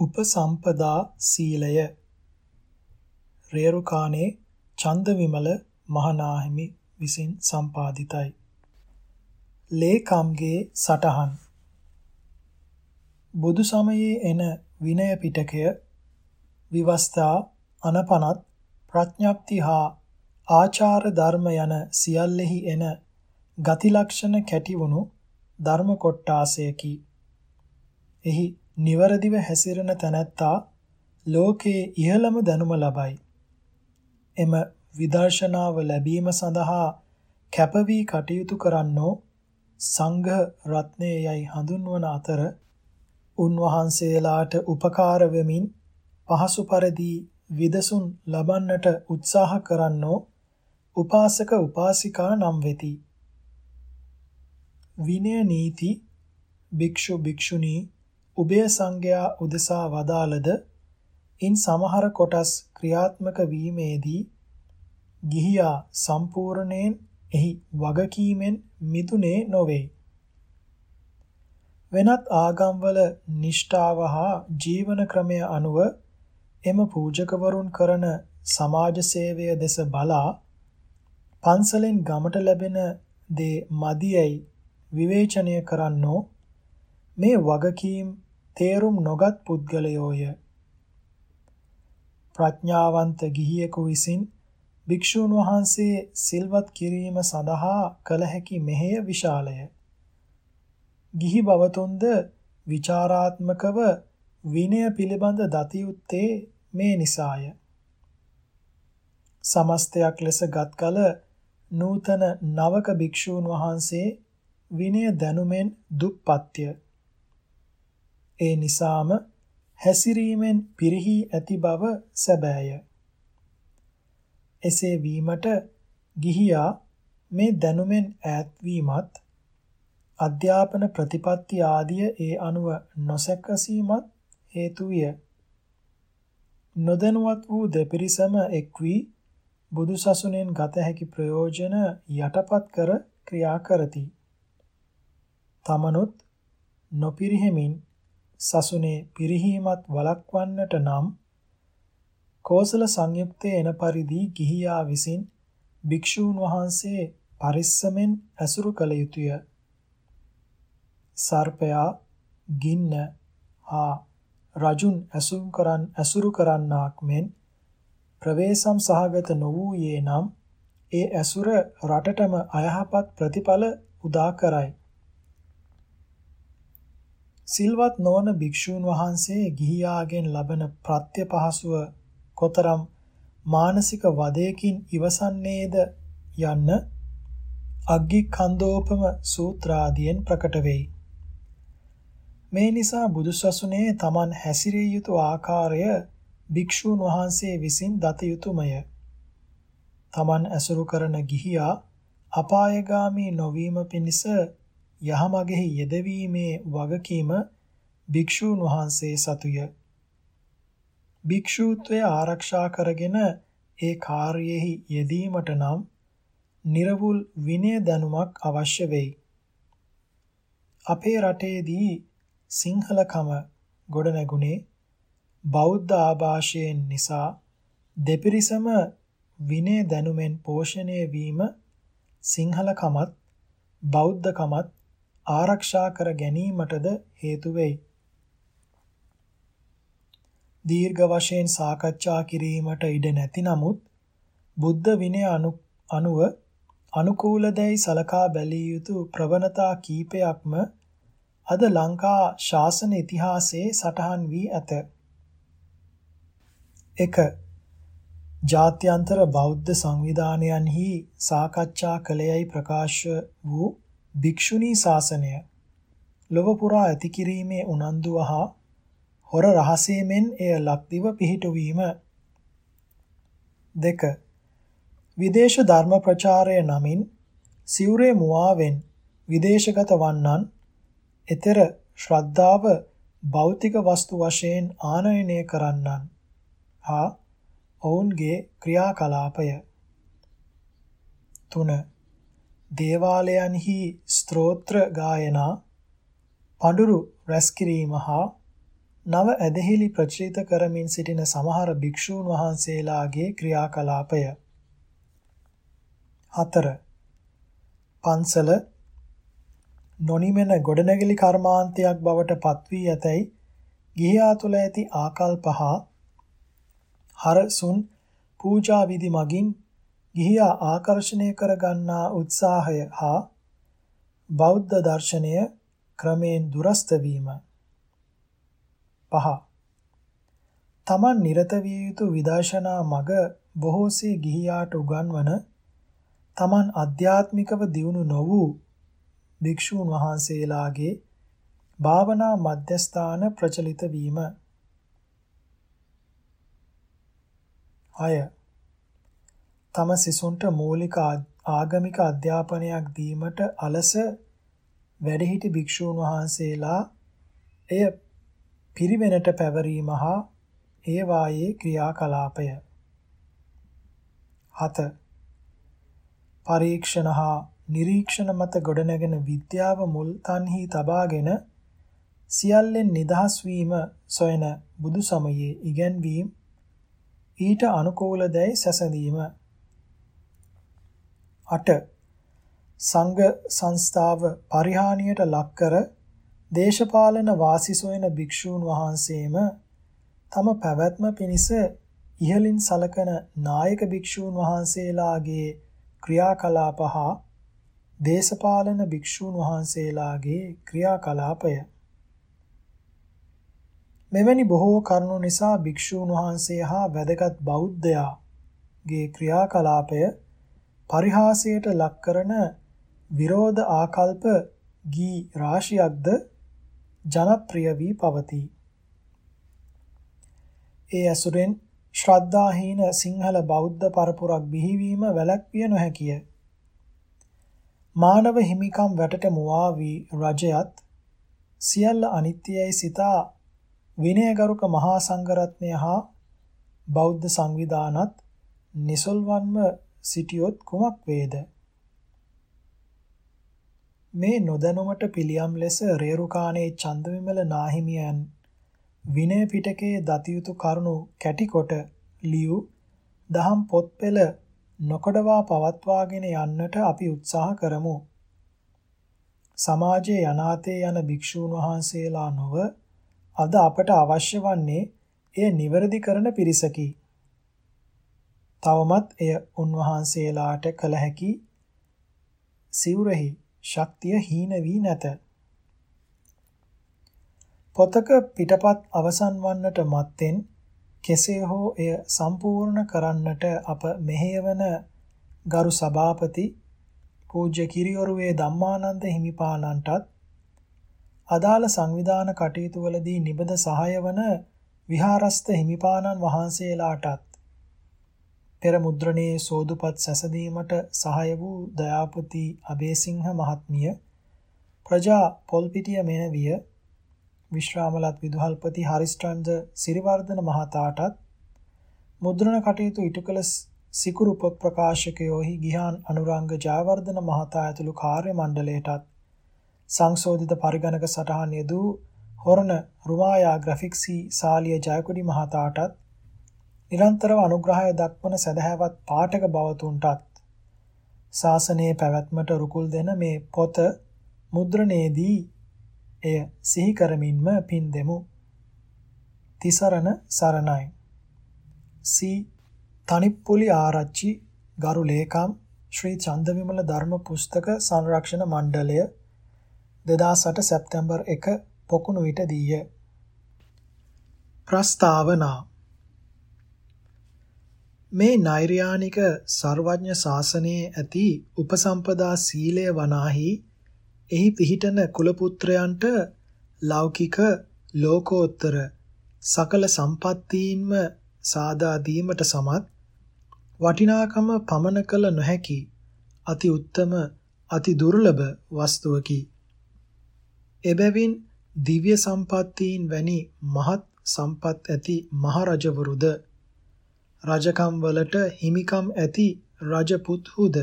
උපසම්පදා සීලය රේරුකානේ චන්දවිමල මහනාහිමි විසින් සම්පාදිතයි. ලේකම්ගේ සටහන් බුදු සමයේ එන විනය පිටකය විවස්ථා අනපනත් ප්‍රඥප්ති හා ආචාර ධර්ම යන සියල්ලෙහි එන ගති ලක්ෂණ කැටිවුණු ධර්ම කොට්ටාසයකි. එහි නිවරදිව හැසිරෙන තැනැත්තා ලෝකයේ ඉහළම දැනුම ලබයි. එම විදර්ශනාව ලැබීම සඳහා කැප වී කටයුතු කරන්නෝ සංඝ රත්නයයි හඳුන්වන අතර උන්වහන්සේලාට උපකාර වෙමින් පහසු පරිදි විදසුන් ලබන්නට උත්සාහ කරන්නෝ උපාසක උපාසිකා නම් වෙති. විනය නීති භික්ෂු භික්ෂුණී උභය සංඝයා උදෙසා වදාළද ඉන් සමහර කොටස් ක්‍රියාත්මක වීමේදී ගිහියා සම්පූර්ණයෙන් එහි වගකීමෙන් මිදුනේ නොවේ. වෙනත් ආගම්වල නිෂ්ඨාව හා ජීවන ක්‍රමය අනුව එම පූජකවරුන් කරන සමාජ සේවය දෙස බලා පන්සලෙන් ගමට ලැබෙන දේ මදියයි විවේචනය කරන්නෝ මේ වගකීම් තේරුම් නොගත් පුද්ගලයෝය. ප්‍රඥාවන්ත ගිහියෙකු විසින් භික්ෂූන් වහන්සේ සිල්වත් කිරීම සඳහා කළ හැකි මෙහෙය විශාලය. ගිහි බවතුන්ද විචාරාත්මකව විනය පිළිබඳ දතියුත්තේ මේ නිසාය. සමස්තයක් ලෙස ගත් කල නූතන නවක භික්ෂූන් වහන්සේ විනය දැනුමෙන් දුප්පත්ය. ඒ නිසාම හැසිරීමෙන් පිරිහි ඇති බව සැබෑය. එසේ වීමට ගිහියා මේ දැනුමෙන් ඈත් වීමත් අධ්‍යාපන ප්‍රතිපත්ති ආදිය ඒ අනුව නොසැකසීමත් හේතු විය. නොදැනුවත් වූ දෙපිරිසම එක් වී බුදුසසුනෙන් ගත හැකි ප්‍රයෝජන යටපත් කර ක්‍රියා කරති. තමනුත් නොපිරිහෙමින් සසුනේ පිරිහීමත් වළක්වන්නට නම් කෝසල සංයුක්තයේ එන පරිදි ගිහියා විසින් භික්ෂූන් වහන්සේ පරිස්සමෙන් ඇසුරු කළ යුතුය. සර්පයා ගින්න හා රජුන් ඇසුරු කරන් ඇසුරු කරන්නාක් මෙන් ප්‍රවේශම් සහගත නොවූයේ නම් ඒ ඇසුර රටටම අයහපත් ප්‍රතිඵල උදා කරයි. සිල්වත් නොවන භික්ෂූන් වහන්සේ ගිහියාගෙන් ලබන ප්‍රත්‍ය පහසුව කොතරම් මානසික වදයකින් ඉවසන්නේද යන්න අග්ගිකන්දෝපම සූත්‍රාදියෙන් ප්‍රකට වෙයි. මේ නිසා බුදුසසුනේ තමන් හැසිරිය යුතු ආකාරය භික්ෂූන් වහන්සේ විසින් දත යුතුයමය. තමන් ඇසුරු කරන ගිහියා අපායগামী නොවීම පිණිස යහමගෙහි යෙදවීමේ වගකීම භික්ෂූන් වහන්සේ සතුය. භික්ෂූත්වය ආරක්ෂා කරගෙන ඒ කාර්යෙහි යෙදීමට නම් නිර්වුල් විනය දැනුමක් අවශ්‍ය වෙයි. අපේ රටේදී සිංහලකම ගොඩනැගුණේ බෞද්ධ ආభాෂයෙන් නිසා දෙපිරිසම විනය දැනුමෙන් පෝෂණය වීම සිංහලකමත් බෞද්ධකමත් ආරක්ෂා කර ගැනීමටද හේතු වෙයි. දීර්ඝ වශයෙන් සාකච්ඡා කිරීමට ඉඩ නැති නමුත් බුද්ධ විනය අනුව අනුකූලදැයි සලකා බැලිය යුතු ප්‍රවණතා කීපයක්ම අද ලංකා ශාසන ඉතිහාසයේ සටහන් වී ඇත. 1. ජාත්‍යන්තර බෞද්ධ සංවිධානයන්හි සාකච්ඡා කළයයි ප්‍රකාශ වූ භික්ෂුණී ශාසනය ලොව පුරා ඇති කිරීමේ උනන්දුව හා හොර රහසේමෙන් එය ලක්දිව පිහිටුවීම. දෙක. විදේශ ධර්ම ප්‍රචාරය නමින් සිවුරේ මුවාවෙන් විදේශගත වන්නන් ඊතර ශ්‍රද්ධාව භෞතික වස්තු වශයෙන් ආනයනය කරන්නන්. හා ඔවුන්ගේ ක්‍රියාකලාපය. තුන. දේවාලයන්හි ස්තෝත්‍ර ගායනා පඳුරු රැස් කිරීම හා නව ඇදහිලි ප්‍රචලිත කරමින් සිටින සමහර භික්ෂූන් වහන්සේලාගේ ක්‍රියාකලාපය. 4. පන්සල නොනිමෙන ගොඩනැගිලි කර්මාන්තයක් බවට පත්වී ඇතැයි ගිහියා තුළ ඇති ආකල්ප හා හරසුන් පූජා විදි මගින් ගිහියා ආකර්ෂණය කර ගන්නා උත්සාහය හා බෞද්ධ දර්ශනය ක්‍රමයෙන් දුරස්ත වීම පහ තමන් නිරත විය යුතු විදර්ශනා මග බොහෝසේ ගිහියාට උගන්වන තමන් අධ්‍යාත්මිකව දියුණු නො වූ භික්ෂූන් වහන්සේලාගේ භාවනා මධ්‍යස්ථාන ප්‍රචලිත වීම. 6. තම සිසුන්ට මූලික ආගමික අධ්‍යාපනයක් දීමට අලස වැඩිහිටි භික්ෂූන් වහන්සේලා එය පිරිවෙනට පැවරීම හා ඒ වායේ ක්‍රියාකලාපය. 7 පරීක්ෂණ හා නිරීක්ෂණ මත ගොඩනැගෙන විද්‍යාව මුල් තන්හි තබාගෙන සියල්ලෙන් නිදහස් වීම සොයන බුදු සමයේ ඉගැන්වීම් ඊට අනුකූල දැයි සැසඳීම 8 සංඝ සංස්ථාව පරිහානියට ලක්කර දේශපාලන වාසි සොයන භික්ෂූන් වහන්සේම තම පැවැත්ම පිණිස ඉහලින් සලකන නායක භික්ෂූන් වහන්සේලාගේ ක්‍රියාකලාප හා දේශපාලන භික්ෂූන් වහන්සේලාගේ ක්‍රියාකලාපය. මෙවැනි බොහෝ කරුණු නිසා භික්ෂූන් වහන්සේ හා වැදගත් බෞද්ධයාගේ ක්‍රියාකලාපය පරිහාසයට ලක් කරන විරෝධ ආකල්ප ගී රාශියක්ද ජනප්‍රිය වී පවතී. ඒ ඇසුරෙන් ශ්‍රද්ධාහීන සිංහල බෞද්ධ පරපුරක් බිහිවීම වැළැක්විය නොහැකිය. මානව හිමිකම් වැටට මුවා වී රජයත් සියල්ල අනිත්‍යයි සිතා විනයගරුක මහා සංඝරත්නය හා බෞද්ධ සංවිධානත් නිසල්වන්ව සිටියොත් කුමක් වේද? මේ නොදැනුමට පිළියම් ලෙස රේරුකාණේ චන්දවිමල නාහිමියන් විනය පිටකයේ දතියුතු කරුණු කැටිකොට ලියු දහම් පොත්පෙළ නොකඩවා පවත්වාගෙන යන්නට අපි උත්සාහ කරමු. සමාජයේ අනාතේ යන භික්ෂූන් වහන්සේලා නොව අද අපට අවශ්‍ය වන්නේ එය නිවැරදි කරන පිරිසකි. තවමත් එය උන්වහන්සේලාට කළ හැකි සිවුරෙහි ශක්තිය හීන වී නැත. පොතක පිටපත් අවසන් වන්නට මත්තෙන් කෙසේ හෝ එය සම්පූර්ණ කරන්නට අප මෙහෙයවන ගරු සභාපති පූජ්‍ය කිරියොරුවේ ධම්මානන්ද හිමිපාණන්ටත් අදාළ සංවිධාන කටයුතු වලදී නිබඳ සහාය වන විහාරස්ත හිමිපාණන් වහන්සේලාටත් පෙර මුද්‍රණයේ සෝදුපත් සැසඳීමට සහාය වූ දයාපති අබේසිංහ මහත්මිය ප්‍රජා පොල්පිටිය මෙනවිය විශ්‍රාමලත් විදුහල්පති හරිස්ටන්ද සිරිවර්ධන මහතාටත් මුද්‍රණ කටයුතු ඉටු කළ සිකුරු පොත් ප්‍රකාශකයෝහි ගිහාන් අනුරංග ජයවර්ධන මහතා ඇතුළු කාර්ය මණ්ඩලයටත් සංශෝධිත පරිගණක සටහන් යෙදූ හොරණ රුමායා ග්‍රැෆික්සි සාලිය ජයකොඩි මහතාටත් නිරන්තරව අනුග්‍රහය දක්වන සදහැවත් පාඨක බවතුන්ටත් ශාසනයේ පැවැත්මට රුකුල් දෙන මේ පොත මුද්‍රණයේදී එය සිහි කරමින්ම පින් දෙමු. තිසරණ සරණයි. සී තනිප්පුලි ආරච්චි ගරු ලේකම් ශ්‍රී චන්දවිමල ධර්ම පුස්තක සංරක්ෂණ මණ්ඩලය 2008 සැප්තැම්බර් 1 පොකුණු විට දීය. ප්‍රස්තාවනා මේ නෛර්යානික සර්වඥ ශාසනයේ ඇති උපසම්පදා සීලය වනාහි එහි පිහිටන කුලපුත්‍රයන්ට ලෞකික ලෝකෝත්තර සකල සම්පත්තීන්ම සාදා දීමට සමත් වටිනාකම පමන කළ නොහැකි අති උත්තම අති දුර්ලභ වස්තුවකි. එබැවින් දිව්‍ය සම්පත්තීන් වැනි මහත් සම්පත් ඇති මහරජවරුද රජකම් වලට හිමිකම් ඇති රජපුත්හුද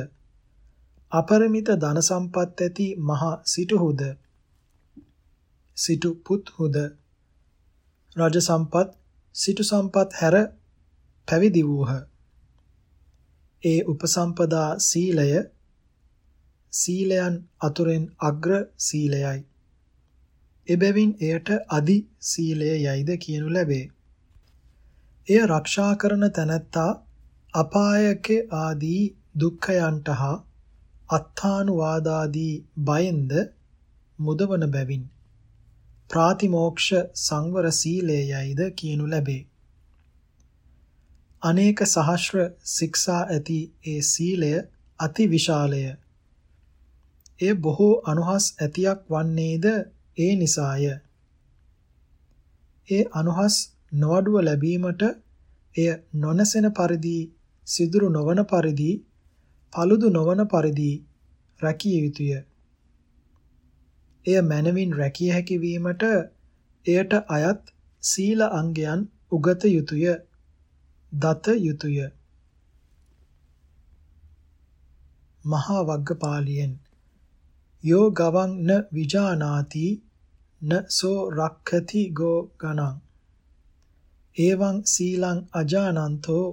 අපරිමිත ධන සම්පත් ඇති මහා සිටුහුද සිටු පුත්හුද රජ සම්පත් සිටු සම්පත් හැර පැවිදි වූහ. ඒ උපසම්පදා සීලය සීලයන් අතුරෙන් අග්‍ර සීලයයි. එබැවින් එයට අදි සීලය යයිද කියනු ලැබේ. එය රක්ෂා කරන තැනැත්තා අපායක ආදී දුක්ඛයන්ට හා අත්තානුවාදාදී බයෙන්ද මුදවන බැවින් ප්‍රාතිමෝක්ෂ සංවර සීලයයිද කියනු ලැබේ. අනේක සහස්‍ර ශික්ෂා ඇති ඒ සීලය අති විශාලය. එය බොහෝ අනුහස් ඇතියක් වන්නේද ඒ නිසාය. ඒ අනුහස් නොඅඩුව ලැබීමට එය නොනසෙන පරිදි සිදුරු නොවන පරිදි paludu නොවන පරිදි රැකිය යුතුය. එය මනවින් රැකිය හැකි වීමට එයට අයත් සීල අංගයන් උගත යුතුය. දත යුතුය. මහා වග්ගපාලියෙන් යෝ ගවං න විජානාති න සෝ රක්ඛති ගෝ ගණං එවං සීලං අජානන්තෝ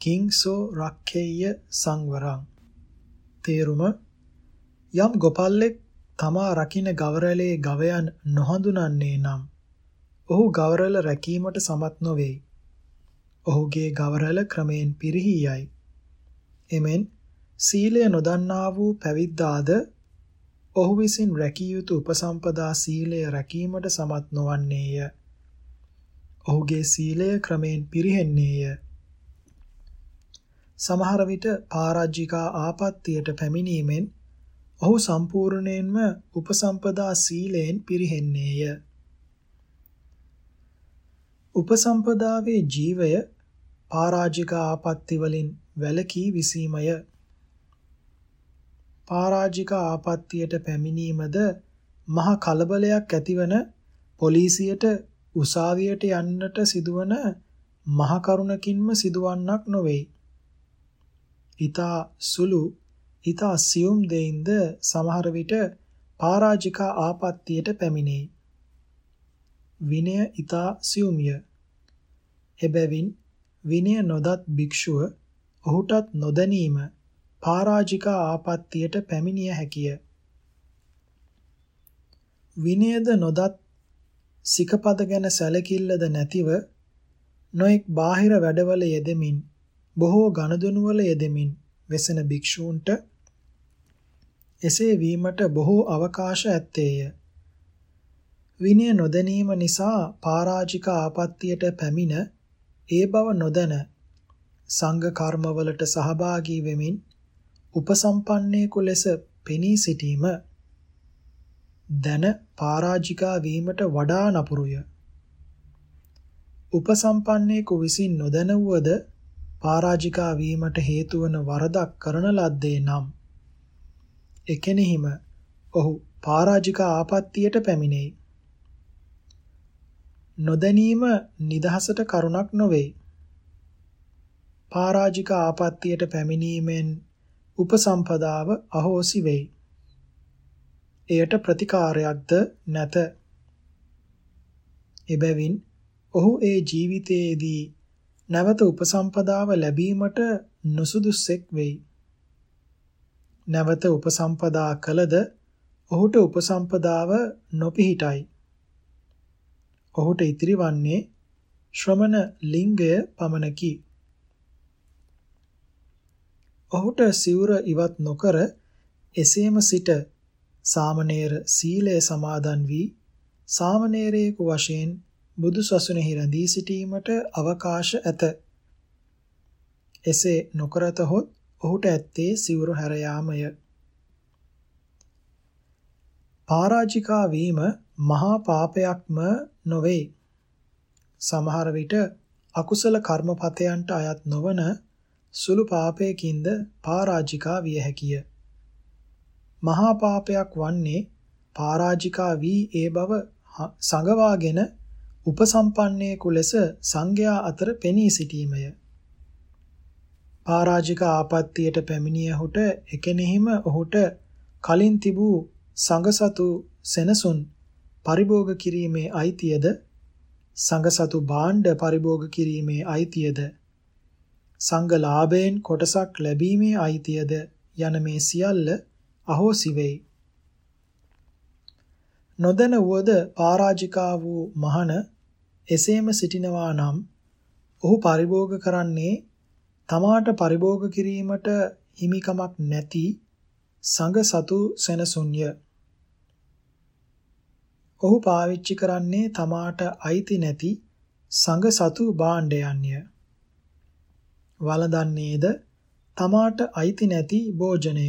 කිංසෝ රක්ඛේය සංවරං තේරුම යම් ගොපල්ලෙක් තමා රකින්න ගවරලේ ගවයන් නොහඳුනන්නේ නම් ඔහු ගවරල රැකීමට සමත් නොවේයි. ඔහුගේ ගවරල ක්‍රමයෙන් පිරිහි යයි. එමෙන් සීලය නොදන්නා වූ පැවිද්දාද ඔහු විසින් රැකිය යුතු උපසම්පදා සීලය රැකීමට සමත් නොවන්නේය. ඔහුගේ සීලය ක්‍රමයෙන් පිරිහෙන්නේය. සමහර විට පරාජිකා ආපත්‍යයට පැමිණීමෙන් ඔහු සම්පූර්ණයෙන්ම උපසම්පදා සීලයෙන් පිරිහෙන්නේය. උපසම්පදාවේ ජීවය පරාජිකා ආපත්‍ය වලින් වැළකී විසීමය. පරාජිකා ආපත්‍යයට පැමිණීමද මහ කලබලයක් ඇතිවන පොලිසියට උසාවියට යන්නට සිදුවන මහ කරුණකින්ම සිදුවන්නක් නොවේ. ඊතා සුළු ඊතා සියුම් දෙයින්ද සමහර විට පරාජිකා ආපත්‍යයට පැමිණේ. විනය ඊතා සියුම්ය. එබැවින් විනය නොදත් භික්ෂුව ඔහුටත් නොදැනීම පරාජිකා ආපත්‍යයට පැමිණිය හැකිය. විනයද නොදත් සිකපද ගැන සැලකිල්ලද නැතිව නොඑක් බාහිර වැඩවල යෙදෙමින් බොහෝ ගනුදෙනු වල යෙදෙමින් වෙසෙන භික්ෂූන්ට එසේ වීමට බොහෝ අවකාශ ඇත්තේය. විනය නොදැනීම නිසා පරාජික ආපත්‍යයට පැමිණ ඒ බව නොදැන සංඝ කර්මවලට සහභාගී වෙමින් උපසම්පන්නයෙකු ලෙස පෙනී සිටීම දැන පරාජිකා වීමට වඩා නපුරුය. උපසම්පන්නයෙකු විසින් නොදැනුවද පරාජිකා වීමට හේතු වන වරදක් කරන ලද්දේ නම් එකෙනෙහිම ඔහු පරාජිකා ආපත්‍යයට පැමිණෙයි. නොදැනීම නිදහසට කරුණක් නොවේ. පරාජිකා ආපත්‍යයට පැමිණීමෙන් උපසම්පදාව අහෝසි වෙයි. එයට ප්‍රතිකාරයක්ද නැත. එබැවින් ඔහු ඒ ජීවිතයේදී නැවත උපසම්පදාව ලැබීමට නුසුදුස්සෙක් වෙයි. නැවත උපසම්පදා කළද ඔහුට උපසම්පදාව නොපිහිටයි. ඔහුට ඉතිරි වන්නේ ශ්‍රමණ ලිංගය පමණකි. ඔහුට සිවුර ඉවත් නොකර එසේම සිට සාමණේර සීලය සමාදන් වී සාමණේරයෙකු වශයෙන් බුදු සසුනේහි රැඳී සිටීමට අවකාශ ඇත. එසේ නොකරතහොත් ඔහුට ඇත්තේ සිවුරු හැර යාමය. පරාජිකා වීම මහා පාපයක්ම නොවේ. සමහර විට අකුසල කර්මපතයන්ට අයත් නොවන සුළු පාපයකින්ද පරාජිකා විය හැකිය. මහා පාපයක් වන්නේ පරාජිකා වී ඒ බව සංගවාගෙන උපසම්පන්නයෙකු ලෙස සංඝයා අතර පෙනී සිටීමය. පරාජික ආපත්තියට පැමිණියහුට එකෙනෙහිම ඔහුට කලින් තිබූ සංඝසතු සෙනසුන් පරිභෝග කිරීමේ අයිතියද සංඝසතු භාණ්ඩ පරිභෝග කිරීමේ අයිතියද සංඝ ලාභයෙන් කොටසක් ලැබීමේ අයිතියද යන මේ සියල්ල අහෝසි වෙයි. නොදැන වුවද පරාජිකා වූ මහන එසේම සිටිනවා නම් ඔහු පරිභෝග කරන්නේ තමාට පරිභෝග කිරීමට හිමිකමක් නැති සංඝ සතු සෙනසුන්ය. ඔහු පාවිච්චි කරන්නේ තමාට අයිති නැති සංඝ සතු භාණ්ඩයන්ය. වළඳන්නේද තමාට අයිති නැති භෝජනය.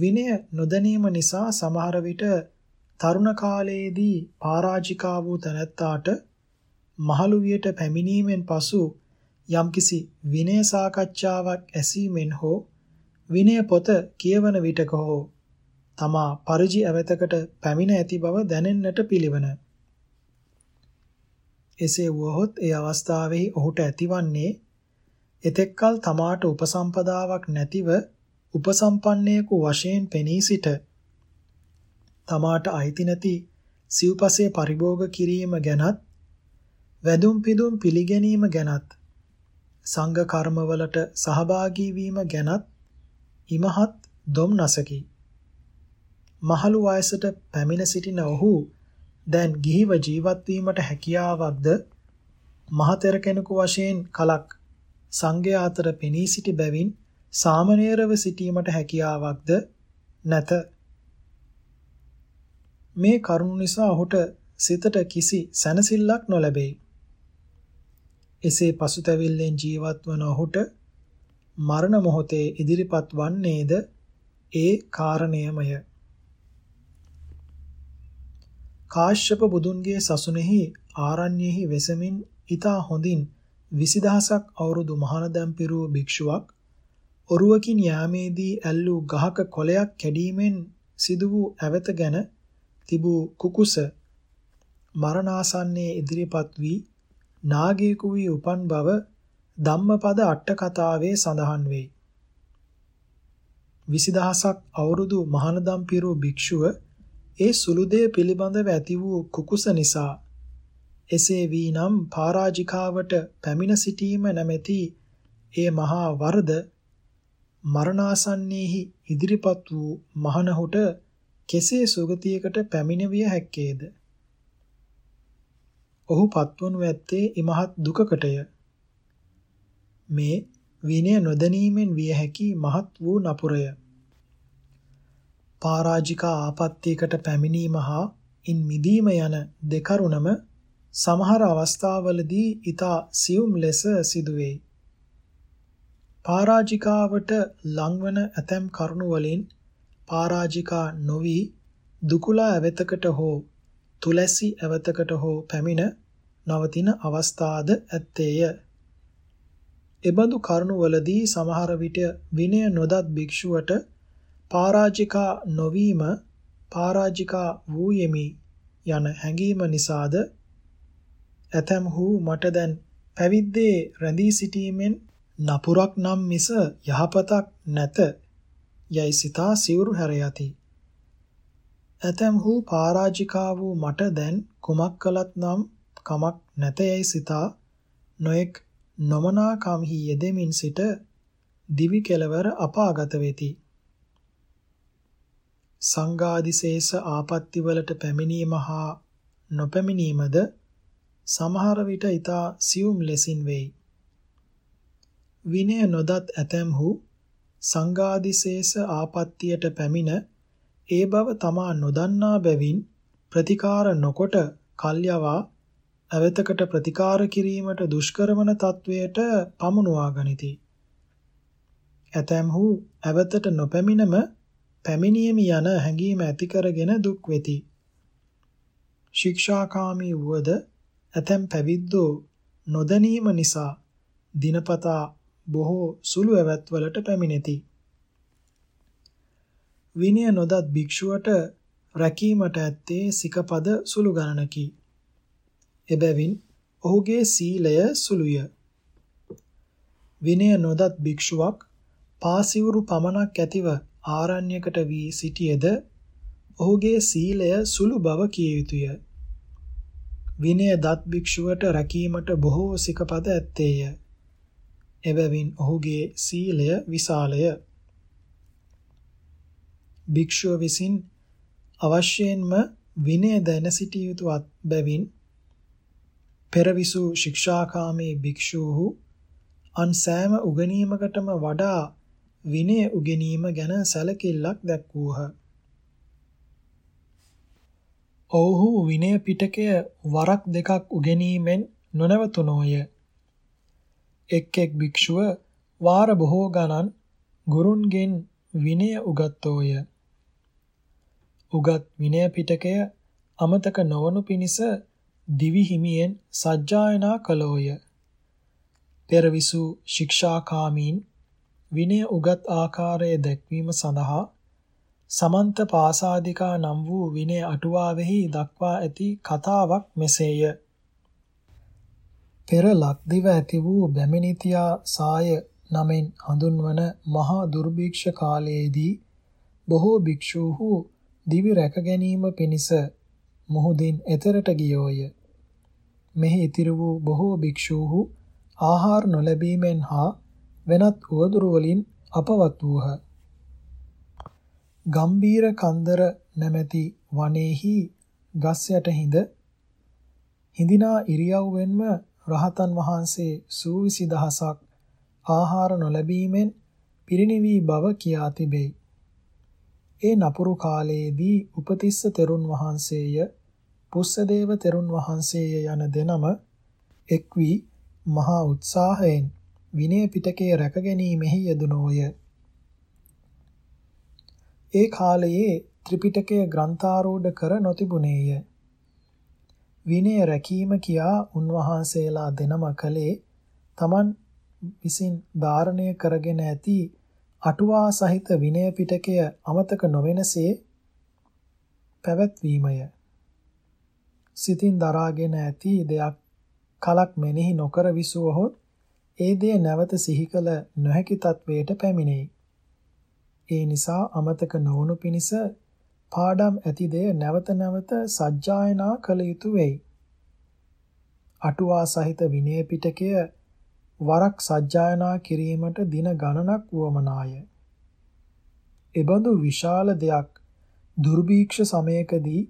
විනය නොදැනීම නිසා සමහර විට තරුණ කාලයේදී පරාජිකා වූ තැනැත්තාට මහලු වියට පැමිණීමෙන් පසු යම්කිසි විනය සාකච්ඡාවක් ඇසීමෙන් හෝ විනය පොත කියවන විටක හෝ තමා පරිජි ඇවතකට පැමිණ ඇති බව දැනෙන්නට පිළිවන. එසේ වුවහොත් ඒ අවස්ථාවෙහි ඔහුට ඇතිවන්නේ එතෙක්කල් තමාට උපසම්පදාවක් නැතිව උපසම්පන්නයෙකු වශයෙන් පෙනී සිට තමාට අයිති නැති සිව්පසේ පරිභෝග කිරීම ගැනත් වැදුම් පිදුම් පිළිගැනීම ගැනත් සංඝ කර්මවලට සහභාගී වීම ගැනත් ඉමහත් දුම්නසකි. මහලු වයසට පැමිණ සිටින ඔහු දැන් ගිහිව ජීවත් වීමට හැකියාවක්ද මහතෙර කෙනෙකු වශයෙන් කලක් සංඝයා අතර පෙනී සිටි බැවින් සාමණේරව සිටීමට හැකියාවක්ද නැත. මේ කරුණ නිසා ඔහුට සිතට කිසි සැනසෙල්ලක් නොලැබේ. එසේ පසුතැවිල්ලෙන් ජීවත් වන ඔහුට මරණ මොහොතේ ඉදිරිපත් වන්නේද ඒ කාරණයමය. කාශ්‍යප බුදුන්ගේ සසුනේහි ආරණ්‍යෙහි වෙසමින් ඊතා හොඳින් විසිදහසක් අවුරුදු මහානදම් පිරූ භික්ෂුවක් ඔරුවකින් යාමේදී ඇල්ලූ ගහක කොළයක් කැඩීමෙන් සිදු වූ ඇවත ගැන තිබූ කුකුස මරණාසන්නයේ ඉදිරිපත් වී නාගයෙකු වී උපන් බව ධම්මපද අට කතාවේ සඳහන් වෙයි. විසිදහසක් අවුරුදු මහානදම් පිරූ භික්ෂුව ඒ සුළු දේ පිළිබඳව ඇති වූ කුකුස නිසා එසේ වී නම් පරාජිකාවට පැමිණ සිටීම නැමැති ඒ මහා වරද මරණාසන්නයේහි ඉදිරිපත් වූ මහනහුට කෙසේ සුගතියකට පැමිණවිය හැක්කේද ඔහු පත්වනු ඇත්තේ ඉමහත් දුකකටය. මේ විනය නොදැනීමෙන් විය හැකි මහත් වූ නපුරය. පරාජිකා ආපත්‍යයකට පැමිණීම හා ඉන් මිදීම යන දෙකරුණම සමහර අවස්ථාවලදී ඊතා සියුම් ලෙස සිදුවේ. පරාජිකාවට ලංවන ඇතැම් කරුණු වලින් පරාජිකා නොවි දුකුලා ඇවතකට හෝ තුලැසි ඇවතකට හෝ පැමිණ නවතින අවස්ථාද ඇත්තේය. එබඳු කරුණවලදී සමහර විට විනය නොදත් භික්ෂුවට පරාජිකා නොවීම පරාජිකා වූ යෙමි යන හැඟීම නිසාද ඇතැම්හු මට දැන් පැවිද්දේ රැඳී සිටීමෙන් නපුරක් නම් මිස යහපතක් නැත යයි සිතා සිවුරු හැර යති. ඇතැම්හු පරාජිකා වූ මට දැන් කුමක් කළත් නම් කමක් නැතයයි සිතා නොඑක් නොමනා කම්හි යෙදෙමින් සිට දිවි කෙලවර අපාගත වෙති. සංඝාදිශේෂ ආපත්‍ය වලට පැමිණීම හා නොපැමිණීමද සමහර විට ඊතා සියුම් ලෙසින් වෙයි. විනය නොදත් ඇතැම්හු සංඝාදිශේෂ ආපත්‍යයට පැමිණ ඒ බව තමා නොදන්නා බැවින් ප්‍රතිකාර නොකොට කල්යවා ඇවතකට ප්‍රතිකාර කිරීමට දුෂ්කර වන තත්වයට පමුණුවා ගනිති. ඇතැම්හු ඇවතට නොපැමිණම පැමිණීම යන හැඟීම ඇති කරගෙන දුක් වෙති. ශික්ෂාකාමී වුවද ඇතැම් පැවිද්දෝ නොදැනීම නිසා දිනපතා බොහෝ සුළු ඇවැත්වලට පැමිණෙති. විනය නොදත් භික්ෂුවට රැකීමට ඇත්තේ සිකපද සුළු ගණනකි. එබැවින් ඔහුගේ සීලය සුළුය. විනය නොදත් භික්ෂුවක් පාසිවුරු පමණක් ඇතිව ආරණ්‍යකට වී සිටියේද ඔහුගේ සීලය සුළු බව කිය යුතුය. විනය දත් භික්ෂුවට රැකීමට බොහෝ සිකපද ඇත්තේය. එබැවින් ඔහුගේ සීලය විශාලය. භික්ෂුව විසින් අවශ්‍යයෙන්ම විනය දැන සිටිය යුතු බැවින් පෙරවිසු ශික්ෂාකාමී භික්ෂූහු අන් සෑම උගනීමකටම වඩා විනය උගෙනීම ගැන සැලකිල්ලක් දැක්වූහ. ඔව්හු විනය පිටකය වරක් දෙකක් උගෙනීමෙන් නොනවතුනෝය. එක් එක් භික්ෂුව වාර බොහෝ ගණන් ගුරුන්ගෙන් විනය උගත්තෝය. උගත් විනය පිටකය අමතක නොවනු පිණිස දිවි හිමියෙන් සජ්ජායනා කළෝය. පෙරවිසු ශික්ෂාකාමීන් විනය උගත් ආකාරය දැක්වීම සඳහා සමන්ත පාසාදිකා නම් වූ විනය අටුවාවෙහි දක්වා ඇති කතාවක් මෙසේය. පෙර ලක්දිව ඇති වූ බැමිණිතියා සාය නමින් හඳුන්වන මහා දුර්භික්ෂ කාලයේදී බොහෝ භික්ෂූහු දිවි රැක ගැනීම පිණිස මුහුදින් එතරට ගියෝය. මෙහි ඉතිරි වූ බොහෝ භික්ෂූහු ආහාර නොලැබීමෙන් හා වෙනත් උවදුරු වලින් අපවත් වූහ. ගම්බීර කන්දර නැමැති වනයේහි ගස් යට හිඳ හිඳිනා ඉරියව්වෙන්ම රහතන් වහන්සේ සූවිසි දහසක් ආහාර නොලැබීමෙන් පිරිනිවී බව කියා තිබේ. ඒ නපුරු කාලයේදී උපතිස්ස තෙරුන් වහන්සේය පුස්සදේව තෙරුන් වහන්සේය යන දෙනම එක් වී මහා උත්සාහයෙන් විනය පිටකයේ රැකගැනීමෙහි යෙදුණෝය. ඒ කාලයේ ත්‍රිපිටකය ග්‍රන්ථාරූඪ කර නොතිබුණේය. විනය රැකීම කියා උන්වහන්සේලා දෙනම කලේ තමන් විසින් ධාරණය කරගෙන ඇති අටුවා සහිත විනය පිටකය අමතක නොවෙනසේ පැවැත්වීමය. සිතින් දරාගෙන ඇති දෙයක් කලක් මෙනෙහි නොකර විසුවහොත් ඒ දෙය නැවත සිහි කළ නොහැකි තත්වයට පැමිණෙයි. ඒ නිසා අමතක නොවනු පිණිස පාඩම් ඇති දෙය නැවත නැවත සජ්ජායනා කළ යුතු වෙයි. අටුවා සහිත විනය පිටකය වරක් සජ්ජායනා කිරීමට දින ගණනක් වුවමනාය. එබඳු විශාල දෙයක් දුර්භීක්ෂ සමයකදී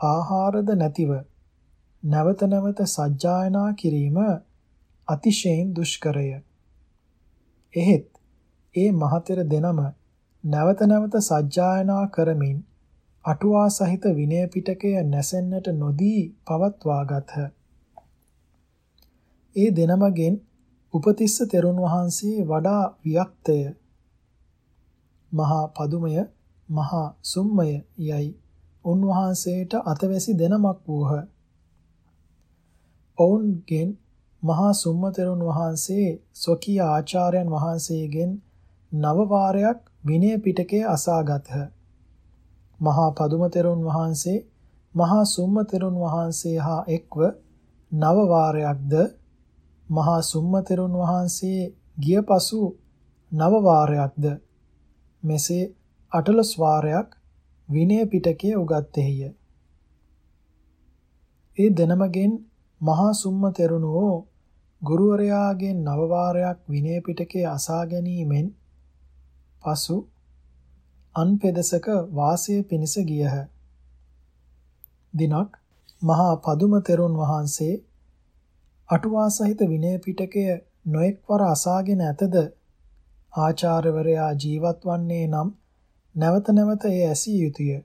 ආහාරද නැතිව නැවත නැවත සජ්ජායනා කිරීම අතිශයින් දුෂ්කරය. එහෙත් ඒ මහතෙර දෙනම නැවත නැවත සජ්ජායනා කරමින් අටුවා සහිත විනය පිටකය නැසෙන්නට නොදී පවත්වාගත්හ. ඒ දෙනමගෙන් උපතිස්ස තෙරුන් වහන්සේ වඩා වික්තය මහා පදුමය මහා සුම්මය යයි උන්වහන්සේට අතවැසි දෙනමක් වූහ. ඔවුන්ගෙන් මහා සුම්ම තෙරුන් වහන්සේ ස්වකීය ආචාර්යයන් වහන්සේගෙන් නව වාරයක් විනය පිටකයේ අසාගත්හ. මහා පදුම තෙරුන් වහන්සේ මහා සුම්ම තෙරුන් වහන්සේ හා එක්ව නව වාරයක්ද මහා සුම්ම තෙරුන් වහන්සේ ගිය පසු නව වාරයක්ද මෙසේ අටලොස් වාරයක් විනය පිටකයේ උගත්තේය. ඒ දෙනමගෙන් මහා සුම්ම තෙරුණෝ ගුරුවරයාගෙන් නව වාරයක් විනය පිටකයේ අසා ගැනීමෙන් පසු අන්පෙදසක වාසය පිණිස ගියහ. දිනක් මහා පදුම තෙරුන් වහන්සේ අටුවා සහිත විනය පිටකය නොඑක්වර අසාගෙන ඇතද ආචාර්යවරයා ජීවත් වන්නේ නම් නැවත නැවත එය ඇසිය යුතුය.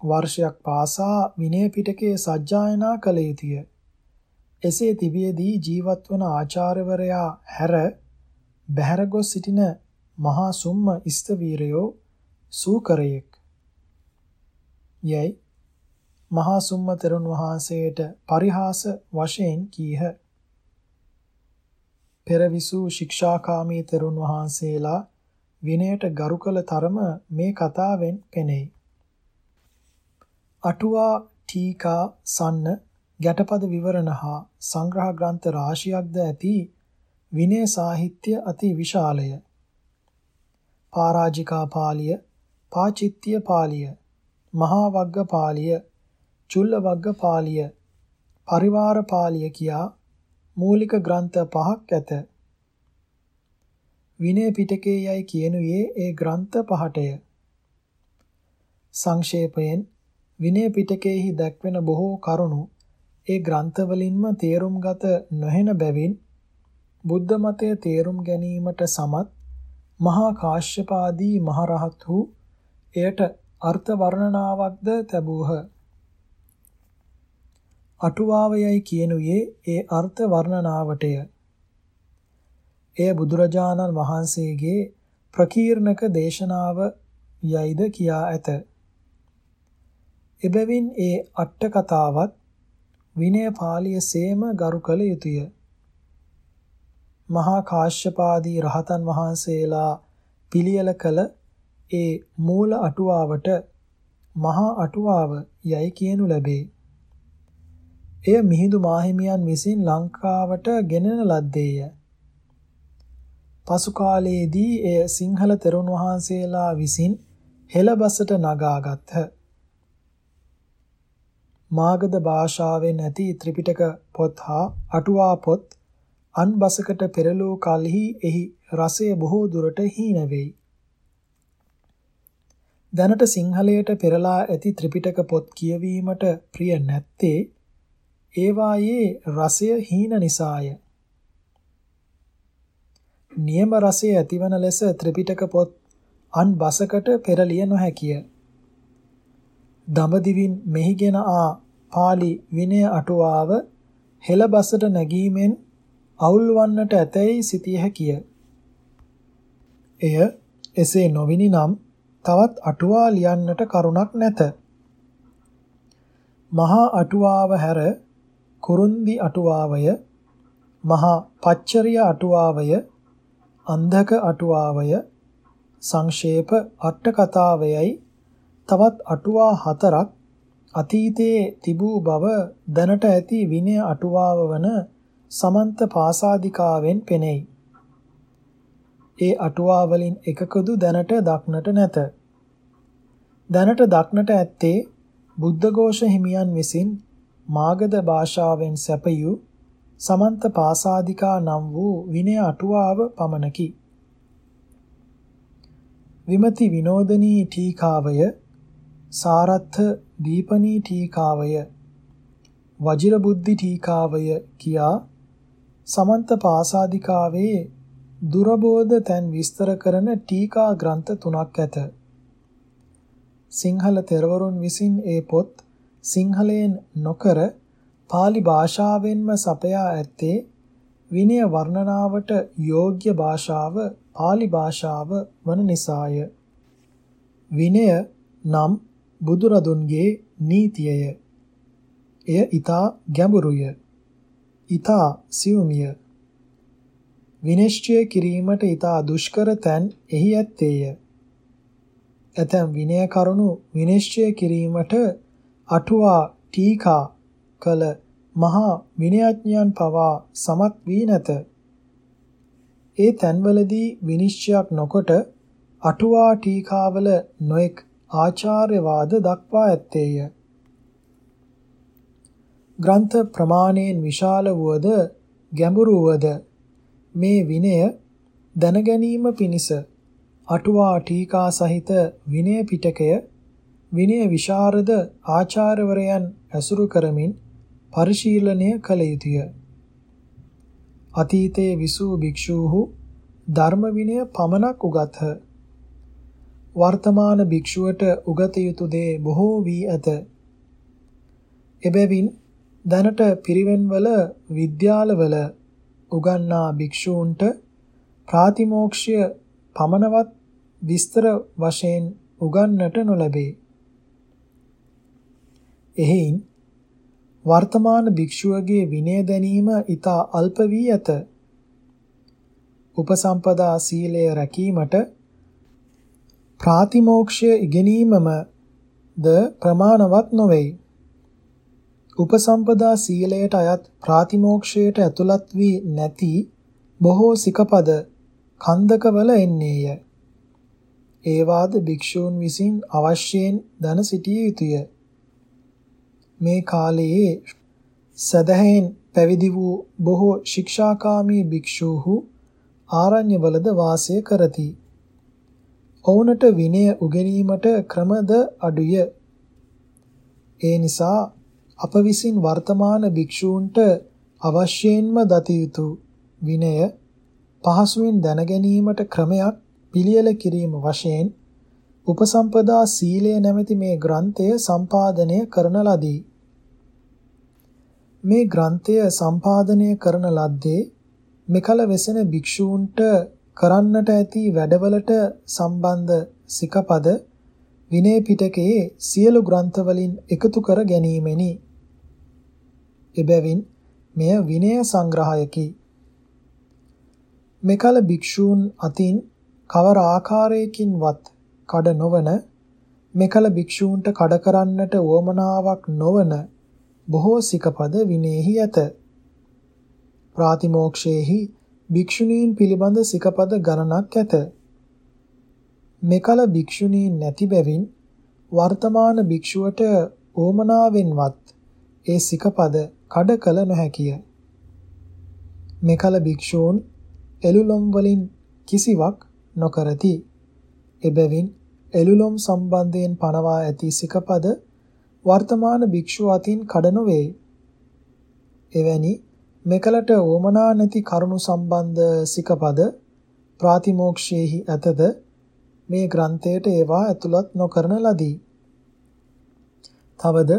වර්ෂයක් පාසා විනය පිටකයේ සජ්ජායනා කළ යුතුය. එසේ තිබියදී ජීවත් වන ආචාර්යවරයා හැර බැහැර ගොස් සිටින මහා සුම්ම ස්තවීරයෝ සූකරයෙක්. යයි මහා සුම්ම තෙරුන් වහන්සේට පරිහාස වශයෙන් කීහ. පෙරවිසූ ශික්ෂාකාමී තෙරුන් වහන්සේලා විනයට ගරු කළ තරම මේ කතාවෙන් පෙනෙයි. අටුවා ටීකා සන්න ගැටපද විවරණ හා සංග්‍රහ ග්‍රන්ථ රාශියක්ද ඇති විනය සාහිත්‍ය අති විශාලය. පරාජිකා පාළිය, පාචිත්‍ය පාළිය, මහා වග්ග පාළිය, චුල්ල වග්ග පාළිය, පරිවාර පාළිය කියා මූලික ග්‍රන්ථ පහක් ඇත. විනය පිටකේ යයි කියනුයේ ඒ ග්‍රන්ථ පහටය. සංක්ෂේපයෙන් විනය පිටකයේහි දැක්වෙන බොහෝ කරුණු ඒ ග්‍රන්ථවලින්ම තේරුම්ගත නොහෙන බැවින් බුද්ධ මතය තේරුම් ගැනීමට සමත් මහා කාශ්‍යප ආදී මහරහත් වූ එයට අර්ථ වර්ණනාවක්ද තැබූහ. අටුවාවයයි කියනුයේ ඒ අර්ථ වර්ණනාවටය. එය බුදුරජාණන් වහන්සේගේ ප්‍රකීර්ණක දේශනාව යයිද කියා ඇත. එබැවින් ඒ අට කතාවත් විනය පාළිය සේම ගරු කළ යුතුය. මහා කාශ්‍යපාදී රහතන් වහන්සේලා පිළියෙල කළ ඒ මූල අටුවාවට මහා අටුවාව යයි කියනු ලැබේ. එය මිහිඳු මාහිමියන් විසින් ලංකාවට ගෙනෙන ලද්දේය. පසු කාලයේදී එය සිංහල තෙරුන් වහන්සේලා විසින් හෙළබසට නගාගත්හ. මාගධ භාෂාවෙන් ඇති ත්‍රිපිටක පොත් හා අටුවා පොත් අන් බසකට පෙරළූ කලෙහි එහි රසය බොහෝ දුරට හීන වෙයි. දැනට සිංහලයට පෙරලා ඇති ත්‍රිපිටක පොත් කියවීමට ප්‍රිය නැත්තේ ඒවායේ රසය හීන නිසාය. නියම රසය ඇතිවන ලෙස ත්‍රිපිටක පොත් අන් බසකට පෙරලිය නොහැකිය. දඹදිවින් මෙහිගෙන ආ pāli විනය අටුවාව හෙළබසට නැගීමෙන් අවුල් වන්නට ඇතැයි සිතිය හැකිය. එය එසේ නොවිනි නම් තවත් අටුවා ලියන්නට කරුණක් නැත. මහා අටුවාව හැර කුරුන්දි අටුවාවය මහා පච්චරිය අටුවාවය අන්ධක අටුවාවය සංක්ෂේප අට කතාවයයි තවත් අටුවා හතරක් අතීතයේ තිබූ බව දැනට ඇති විනය අටුවාව වන සමන්ත පාසාදිකාවෙන් පෙනෙයි. ඒ අටුවා වලින් එකකදු දැනට දක්නට නැත. දැනට දක්නට ඇත්තේ බුද්ධඝෝෂ හිමියන් විසින් මාගධ භාෂාවෙන් සැපයූ සමන්ත පාසාදිකා නම් වූ විනය අටුවාව පමණකි. විමති විනෝදනී ටීකාවය සාරත්ථ දීපනී ටීකාවය වජිර බුද්ධි ටීකාවය කියා සමන්ත පාසාදිකාවේ දුරබෝධ තැන් විස්තර කරන ටීකා ග්‍රන්ථ තුනක් ඇත. සිංහල තෙරවරුන් විසින් ඒ පොත් සිංහලයෙන් නොකර pāli භාෂාවෙන්ම සපයා ඇත්තේ විනය වර්ණනාවට යෝග්‍ය භාෂාව pāli භාෂාව වන නිසාය. විනය නම් බුදුරදුන්ගේ නීතියය. එය ඊතා ගැඹුරුය. ඊතා සියුමිය. විනිශ්චය කිරීමට ඊතා දුෂ්කර තැන් එහි ඇත්තේය. ඇතැම් විනය කරුණු විනිශ්චය කිරීමට අටුවා ටීකා කළ මහා විනයඥයන් පවා සමත් වී නැත. ඒ තැන්වලදී විනිශ්චයක් නොකොට අටුවා ටීකාවල නොඑක් ආචාර්යවාද දක්වා ඇත්තේය. ග්‍රන්ථ ප්‍රමාණයෙන් විශාල වුවද ගැඹුරු වුවද මේ විනය දැනගැනීම පිණිස අටුවා ටීකා සහිත විනය පිටකය විනය විශාරද ආචාර්යවරයන් ඇසුරු කරමින් පරිශීලනය කළ යුතුය. අතීතයේ විසූ භික්ෂූහු ධර්ම විනය පමණක් උගත්හ. වර්තමාන භික්ෂුවට උගත යුතු දේ බොහෝ වී ඇත. එබැවින් දැනට පිරිවෙන්වල විද්‍යාලවල උගන්නා භික්ෂූන්ට ප්‍රාතිමෝක්ෂය පමණවත් විස්තර වශයෙන් උගන්වන්නට නොලැබේ. එහෙයින් වර්තමාන භික්ෂුවගේ විනය දැනීම ඊට අල්ප වී ඇත. උපසම්පදා සීලය රැකීමට ප්‍රාතිමෝක්ෂය ඉගෙනීමම ද ප්‍රමාණවත් නොවේයි. උපසම්පදා සීලයට අයත් ප්‍රාතිමෝක්ෂයට ඇතුළත් වී නැති බොහෝ සිකපද කන්දකවල එන්නේය. ඒවාද භික්ෂූන් විසින් අවශ්‍යයෙන් දන සිටිය යුතුය. මේ කාලයේ සදහෙන් පැවිදි වූ බොහෝ ශික්ෂාකාමී භික්ෂූහු ආරණ්‍යවලද වාසය කරති. ඔවුන්ට විනය උගෙනීමට ක්‍රමද අඩුය. ඒ නිසා අප විසින් වර්තමාන භික්ෂූන්ට අවශ්‍යයෙන්ම දත යුතු විනය පහසුවෙන් දැනගැනීමට ක්‍රමයක් පිළියෙල කිරීම වශයෙන් උපසම්පදා සීලය නැමැති මේ ග්‍රන්ථය සම්පාදනය කරන ලදී. මේ ග්‍රන්ථය සම්පාදනය කරන ලද්දේ මෙකල වෙසෙන භික්ෂූන්ට කරන්නට ඇති වැඩවලට සම්බන්ධ සිකපද විනය පිටකයේ සියලු ග්‍රන්ථ වලින් එකතු කර ගැනීමෙනි. එබැවින් මෙය විනය සංග්‍රහයකි. මෙකල භික්ෂූන් අතින් කවර ආකාරයකින්වත් කඩ නොවන මෙකල භික්ෂූන්ට කඩ කරන්නට උවමනාවක් නොවන බොහෝ සිකපද විනේහි ඇත. ප්‍රාතිමෝක්ෂයේහි භික්ෂුණීන් පිළිබඳ සිකපද ගණනක් ඇත. මෙකල භික්ෂුණීන් නැති බැවින් වර්තමාන භික්ෂුවට ඕමනාවෙන්වත් ඒ සිකපද කඩ කළ නොහැකිය. මෙකල භික්ෂූන් එළුලොම් වලින් කිසිවක් නොකරති. එබැවින් එළුලොම් සම්බන්ධයෙන් පනවා ඇති සිකපද වර්තමාන භික්ෂුව අතින් කඩ නොවේ. එවැනි මෙකලට ඕමනා නැති කරුණු සම්බන්ධ සිකපද ප්‍රාතිමෝක්ෂයේහි ඇතද මේ ග්‍රන්ථයට ඒවා ඇතුළත් නොකරන ලදී. තවද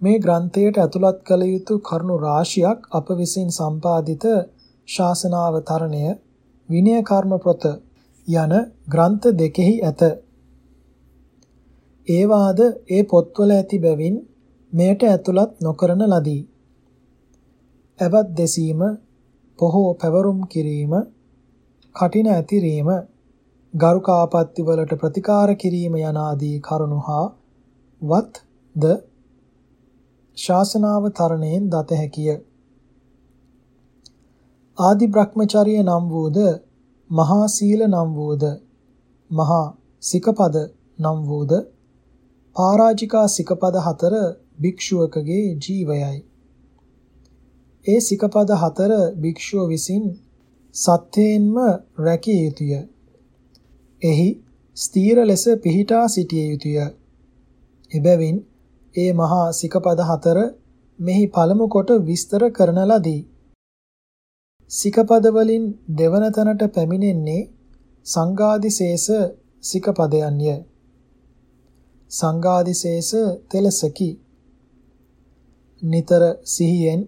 මේ ග්‍රන්ථයට ඇතුළත් කළ යුතු කරුණු රාශියක් අප විසින් සම්පාදිත ශාසනාවතරණය විනය කර්ම පොත යන ග්‍රන්ථ දෙකෙහි ඇත. ඒවාද ඒ පොත්වල ඇති බැවින් මෙයට ඇතුළත් නොකරන ලදී. ඇවත් දෙසීම, පොහෝ පැවරුම් කිරීම, කටින ඇතිරීම, ගරුකාපත්ති වලට ප්‍රතිකාර කිරීම යන ආදී කරුණු හා වත් ද ශාසනාව තරණයෙන් දත හැකිය. ආදි බ්‍රහ්මචර්ය නම් වූද මහා සීල නම් වූද මහා සිකපද නම් වූද පරාජිකා සිකපද හතර භික්ෂුවකගේ ජීවයයි. ඒ සිකපද හතර භික්ෂුව විසින් සත්‍යයෙන්ම රැකිය යුතුය. එහි ස්ථීර ලෙස පිහිටා සිටිය යුතුය. එබැවින් ඒ මහා සිකපද හතර මෙහි පළමු කොට විස්තර කරන ලදී. සිකපද වලින් දෙවන තැනට පැමිණෙන්නේ සංඝාදිශේෂ සිකපදයන්ය. සංඝාදිශේෂ තෙලසකි. නිතර සිහියෙන්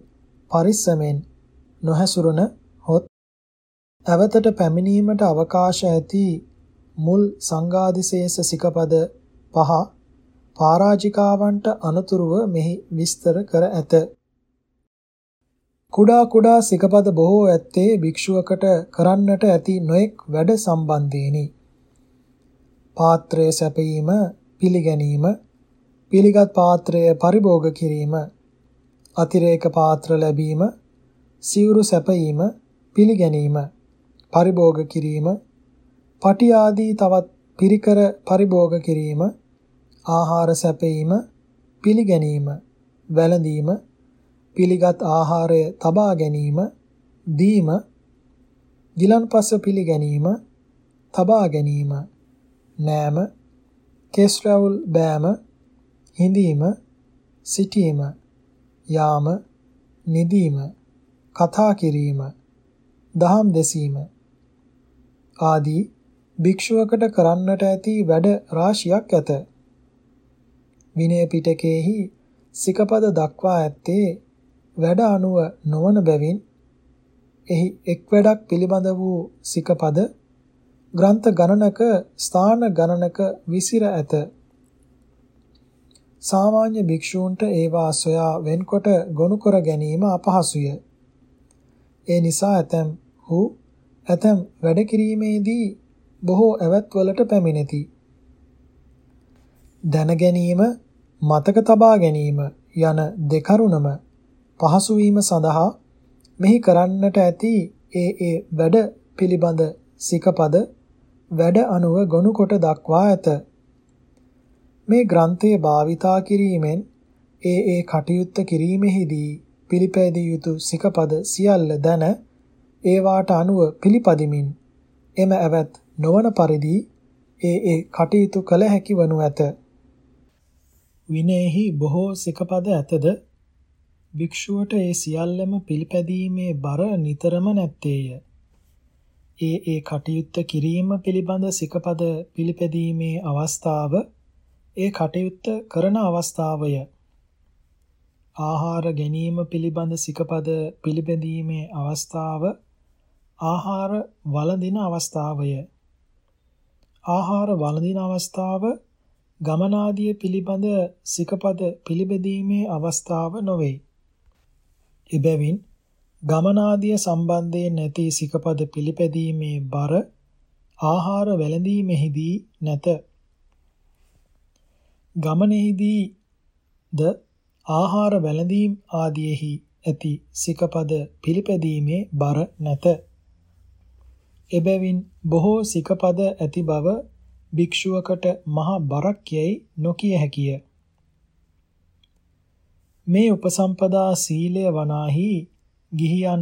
පරිස්සමෙන් නොහැසුරුන හොත් අවතට පැමිණීමට අවකාශ ඇති මුල් සංඝාදිශේෂ සිකපද පහ පරාජිකාවන්ට අනතුරුව මෙහි විස්තර කර ඇත. කුඩා කුඩා සිකපද බොහෝ ඇත්තේ භික්ෂුවකට කරන්නට ඇති නොඑක් වැඩ සම්බන්ධේනි. පාත්‍රය සැපීම, පිළිගැනීම, පිළිගත් පාත්‍රය පරිභෝග කිරීම, අතිරේක පාත්‍ර ලැබීම, සිවුරු සැපීම, පිළිගැනීම, පරිභෝග කිරීම, පටි ආදී තවත් පිරිකර පරිභෝග කිරීම, ආහාර සැපීම, පිළිගැනීම, වැළඳීම, පිළිගත් ආහාරය තබා ගැනීම, දීම, ගිලන්පස පිළිගැනීම, තබා ගැනීම, නෑම, කෙස් රැවුල් බෑම, හිඳීම, සිටීම, යාම, නිදීම, කතා කිරීම, දහම් දෙසීම ආදී භික්ෂුවකට කරන්නට ඇති වැඩ රාශියක් ඇත. විනය පිටකයේහි සිකපද දක්වා ඇත්තේ වැඩ අනුව නොවන බැවින් එහි එක් වැඩක් පිළිබඳ වූ සිකපද ග්‍රන්ථ ගණනක ස්ථාන ගණනක විසිර ඇත. සාමාන්‍ය භික්ෂූන්ට ඒවා සොයා වෙන්කොට ගොනු කර ගැනීම අපහසුය. ඒ නිසා ඇතැම් හු ඇතැම් වැඩ කිරීමේදී බොහෝ ඇවැත්වලට පැමිණෙති. දැන ගැනීම මතක තබා ගැනීම යන දෙකරුණම පහසු වීම සඳහා මෙහි කරන්නට ඇති ඒ ඒ වැඩ පිළිබඳ සිකපද වැඩ අනුව ගොනු කොට දක්වා ඇත. මේ ග්‍රන්ථය භාවිතා කිරීමෙන් ඒ ඒ කටයුත්ත කිරීමෙහිදී පිළිපැදිය යුතු සිකපද සියල්ල දැන ඒවාට අනුව පිළිපදිමින් එම ඇවත් නොවන පරිදි ඒ ඒ කටයුතු කළ හැකි වනු ඇත. විනයෙහි බොහෝ සිකපද ඇතද භික්ෂුවට ඒ සියල්ලම පිළිපැදීමේ බර නිතරම නැත්තේය. ඒ ඒ කටයුත්ත කිරීම පිළිබඳ සිකපද පිළිපැදීමේ අවස්ථාව ඒ කටයුත්ත කරන අවස්ථාවය. ආහාර ගැනීම පිළිබඳ සිකපද පිළිපැදීමේ අවස්ථාව ආහාර වළඳින අවස්ථාවය. ආහාර වළඳින අවස්ථාව ගමනාදිය පිළිබඳ සිකපද පිළිබැදීමේ අවස්ථාව නොවේ. එබැවින් ගමනාදිය සම්බන්ධයෙන් නැති සිකපද පිළිපැදීමේ බර ආහාර වැළඳීමෙහිදී නැත. ගමනෙහිදී ද ආහාර වැළඳීම් ආදීෙහි ඇති සිකපද පිළිපැදීමේ බර නැත. එබැවින් බොහෝ සිකපද ඇති බව භික්ෂුවකට මහ බරක් යැයි නොකිය හැකිය. මේ උපසම්පදා සීලය වනාහි ගිහියන්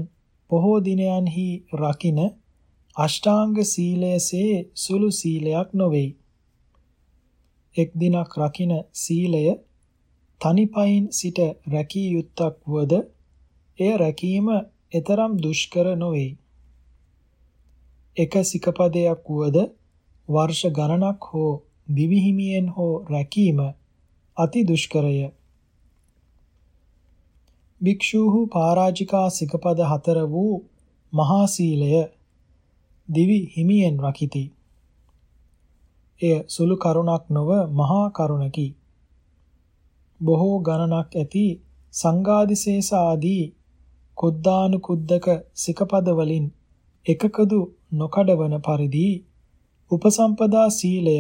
පොහෝ දිනයන්හි රකින අෂ්ටාංග සීලයසේ සුළු සීලයක් නොවේ. එක් දිනක් රකින සීලය තනිපයින් සිට රැකිය යුත්තක් වද එය රැකීම එතරම් දුෂ්කර නොවේ. එක සිකපදයක් වුවද වර්ෂ ගණනක් හෝ දිවිහිමියෙන් හෝ රැකීම අති දුෂ්කරය. භික්ෂූහු පරාජිකා සිකපද හතර වූ මහා සීලය දිවි හිමියෙන් රකිති. එය සුළු කරුණක් නොව මහා කරුණකි. බොහෝ ගණනක් ඇති සංඝාදිශේෂ ආදී කුද්දානුකුද්දක සිකපද වලින් එකකදු නොකඩවන පරිදි උපසම්පදා සීලය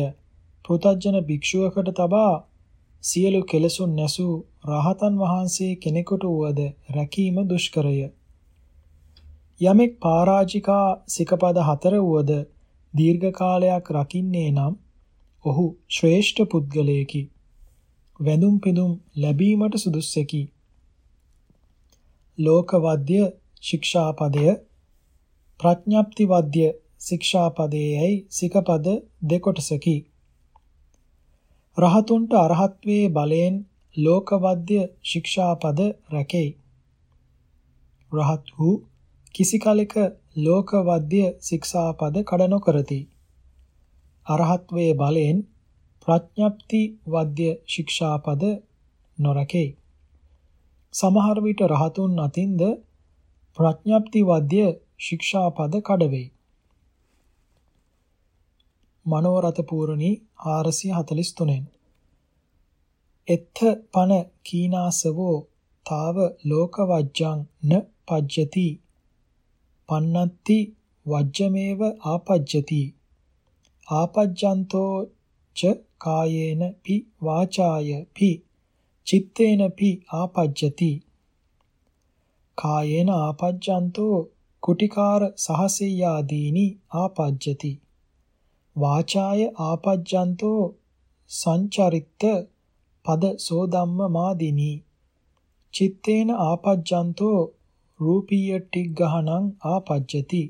පෘතජන භික්ෂුවකට තබා සියලු කෙලසුන් නැසූ රහතන් වහන්සේ කෙනෙකුට වුවද රැකීම දුෂ්කරය. යමෙක් පරාජිකා සිකපද හතර වුවද දීර්ඝ කාලයක් රකින්නේ නම් ඔහු ශ්‍රේෂ්ඨ පුද්ගලයෙකි. වැඳුම් පිදුම් ලැබීමට සුදුස්සෙකි. ලෝකවද්‍ය ශික්ෂාපදය ප්‍රඥප්ති වද්‍ය ශික්ෂාපදයේයි සිකපද දෙකොටසකි. රහතුන්ට අරහත්වේ බලයෙන් ලෝකවද්‍ය ශික්ෂාපද රැකෙයි. රහත් වූ කිසි කලෙක ලෝකවද්‍ය ශික්ෂාපද කඩ නොකරති. අරහත්වේ බලයෙන් ප්‍රඥප්ති වද්‍ය ශික්ෂාපද නොරකේ. සමහර විට රහතුන් අතින්ද ප්‍රඥප්ති වද්‍ය ශික්ෂාපද කඩවේ. මනෝරත පූර්ණී 443න් එත්ථ පන කීනාසවෝ තාව ලෝකවජ්ජං න පජ්ජති. පන්නත්ති වජ්ජමේව ආපජ්ජති. ආපජ්ජන්තෝ ච කායේන පි වාචාය පි. චිත්තේන පි ආපජ්ජති. කායේන ආපජ්ජන්තෝ කුටිකාර සහසෙය්‍යාදීනි ආපජ්ජති. වාචාය ආපජ්ජන්තෝ සංචරිත්ත පද සෝදම්ම මාදිනී. චිත්තේන ආපජ්ජන්තෝ රූපීය ටික් ගහනං ආපජ්ජති.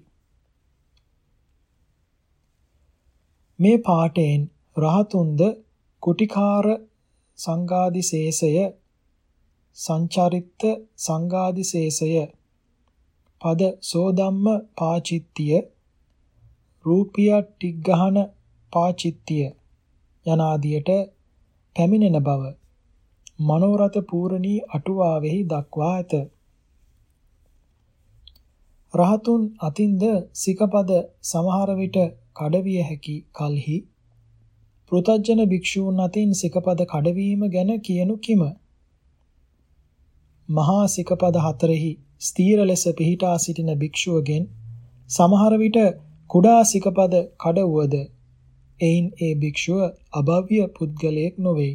මේ පාඨයෙන් රහතුන්ද කුටිකාර සංඝාදිශේෂය සංචරිත්ත සංඝාදිශේෂය පද සෝදම්ම පාචිත්තිය රූපියා ටික් ගහන පාචිත්තිය යනාදියට පැමිණෙන බව මනෝරත පූර්ණී අටුවාවෙහි දක්වා ඇත. රහතුන් අතින්ද සිකපද සමහර විට කඩවිය හැකි කලෙහි පෘතජන භික්ෂූන් අතින් සිකපද කඩවීම ගැන කියනු කිම? මහා සිකපද හතරෙහි ස්ථීර ලෙස පිහිටා සිටින භික්ෂුවගෙන් සමහර විට කුඩා සිකපද කඩවුවද එයින් ඒ භික්ෂුව අභව්‍ය පුද්ගලයෙක් නොවේ.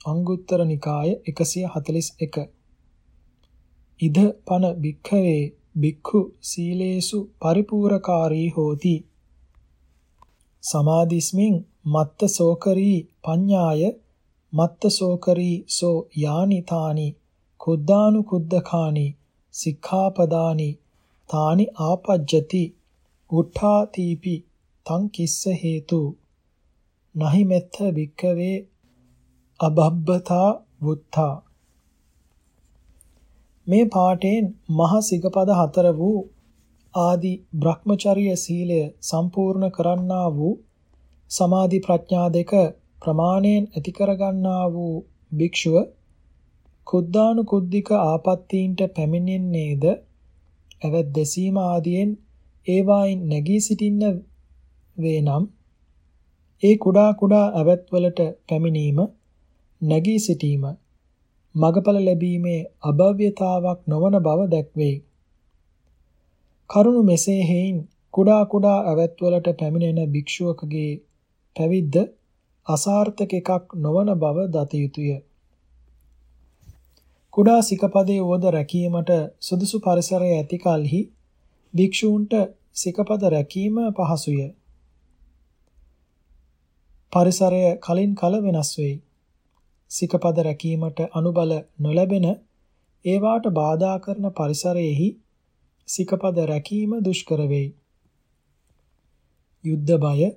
අංගුත්තර නිකාය 141 ඉද පන භික්ඛවේ භික්ඛු සීලේසු පරිපූර්ණකාරී හෝති සමාධිස්මින් මත්ත සෝකරී පඤ්ඤාය මත්ත සෝකරී සෝ යානි තානි කුද්දානු කුද්දකානි සික්ඛාපදානි තානි ආපජ්ජති උට්ඨාතිපි තං කිස්ස හේතු. නහි මෙත්ත වික්කවේ අබබ්බතා වුත්තා මේ පාඨයෙන් මහ සිගපද හතර වූ ආදි Brahmacharya සීලය සම්පූර්ණ කරන්නා වූ සමාධි ප්‍රඥා දෙක ප්‍රමාණයෙන් ඇති කරගන්නා වූ භික්ෂුව කුද්දානු කුද්දික ආපත්තීන්ට පැමිණෙන්නේද ඇවත් දෙසීම ආදියෙන් ඒවායින් නැගී සිටින්න වේනම් ඒ කුඩා කුඩා ඇවැත්වලට පැමිණීම නැගී සිටීම මගඵල ලැබීමේ අභව්‍යතාවක් නොවන බව දැක්වේ. කරුණු මෙසේ හේයින් කුඩා කුඩා ඇවැත්වලට පැමිණෙන භික්ෂුවකගේ පැවිද්ද අසාර්ථක එකක් නොවන බව දත යුතුය. කුඩා සිකපදයේ වද රැකීමට සුදුසු පරිසරය ඇති කලෙහි භික්ෂූන්ට සිකපද රැකීම පහසුය. පරිසරය කලින් කල වෙනස් වෙයි. සිකපද රැකීමට අනුබල නොලැබෙන ඒවාට බාධා කරන පරිසරයෙහි සිකපද රැකීම දුෂ්කර වෙයි. යුද්ධ බය,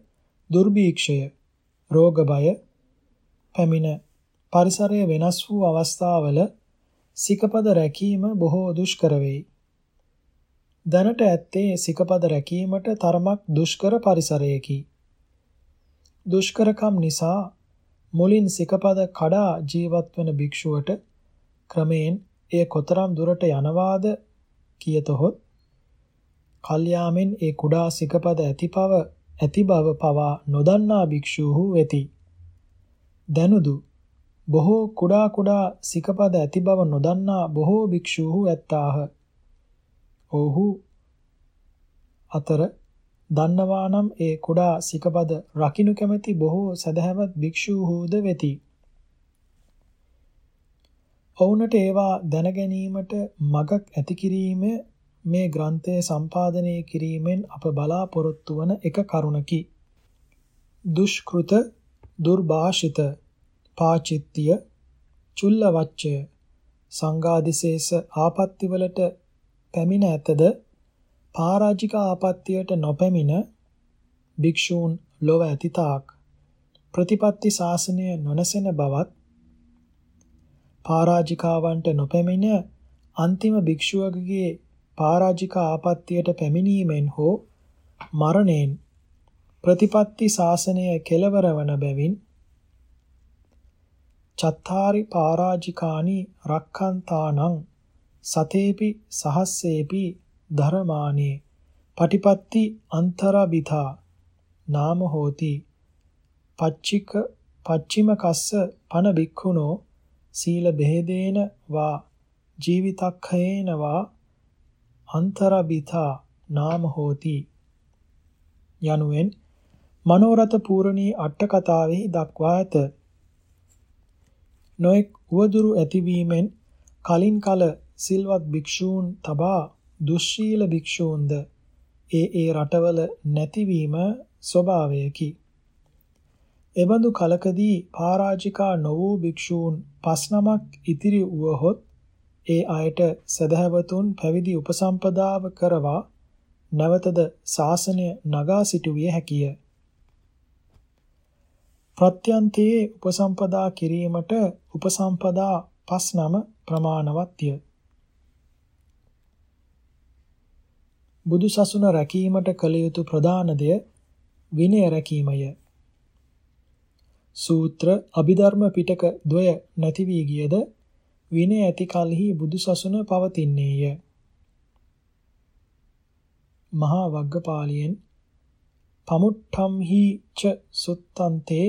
දුර්භීක්ෂය, රෝග බය පැමිණ පරිසරය වෙනස් වූ අවස්ථාවල සිකපද රැකීම බොහෝ දුෂ්කර වෙයි. දැනට ඇත්තේ සිකපද රැකීමට තරමක් දුෂ්කර පරිසරයකි. දුෂ්කරකම් නිසා මුලින් සිකපද කඩා ජීවත් වන භික්ෂුවට ක්‍රමයෙන් එය කොතරම් දුරට යනවාද කියතොත් කල්යාමෙන් ඒ කුඩා සිකපද ඇතිපව ඇති බව පවා නොදන්නා භික්ෂූහු වෙති. දනුදු බොහෝ කුඩා කුඩා සිකපද ඇති බව නොදන්නා බොහෝ භික්ෂූහු ඇත්තාහ. ඔහු අතර දන්නවා නම් ඒ කුඩා සිකපද රකින්න කැමැති බොහෝ සදහැවත් භික්ෂූහුද වෙති. ඔවුන්ට ඒවා දැන ගැනීමට මගක් ඇති කිරීම මේ ග්‍රන්ථය සම්පාදනය කිරීමෙන් අප බලාපොරොත්තු වන එක කරුණකි. දුෂ්කෘත දුර්භාෂිත පාචිත්‍ය චුල්ලවච්චය සංඝාදිශේෂ ආපත්තිවලට පැමිණ ඇතද පරාජික ආපත්තියට නොපැමිණ භික්ෂූන් ලොව ඇතිතාක් ප්‍රතිපත්ති ශාසනය නොනසෙන බවත් පරාජිකාවන්ට නොපැමිණ අන්තිම භික්ෂුවකගේ පරාජික ආපත්තියට පැමිණීමෙන් හෝ මරණයෙන් ප්‍රතිපත්ති ශාසනය කෙලවර වන බැවින් චත්තාරි පරාජිකානි රක්ඛන්තානං සතේපි සහස්සේපි ධරමානේ පටිපත්ති අන්තරබිතා නාම හෝති පච්චික පච්චිම කස්ස පන බික්ඛුනෝ සීල බෙහෙදේන වා ජීවිතක්ඛයේන වා අන්තරබිතා නාම හෝති යනුවෙන් මනෝරත පූර්ණී අට කතාවෙහි දක්වා ඇත. නොඑක් උවදුරු ඇතිවීමෙන් කලින් කල සිල්වත් භික්ෂූන් තබා දුස්සීල භික්ෂූන්ද ඒ ඒ රටවල නැතිවීම ස්වභාවයකි. එබඳු කලකදී පරාජිකා නො වූ භික්ෂූන් පස් නමක් ඉතිරි වුවහොත් ඒ අයට සදහැවතුන් පැවිදි උපසම්පදාව කරවා නැවතද ශාසනය නගා සිටුවිය හැකිය. ප්‍රත්‍යන්තයේ උපසම්පදා කිරීමට උපසම්පදා පස් නම ප්‍රමාණවත්ය. බුදු සසුන රැකීමට කළ යුතු ප්‍රධාන දෙය විනය රැකීමය. සූත්‍ර අභිධර්ම පිටක ද්වය නැති වී ගියද විනය ඇති කලෙහි බුදුසසුන පවතින්නේය. මහා වග්ගපාලියෙන් පමුට්ඨම්හි ච සුත්තන්තේ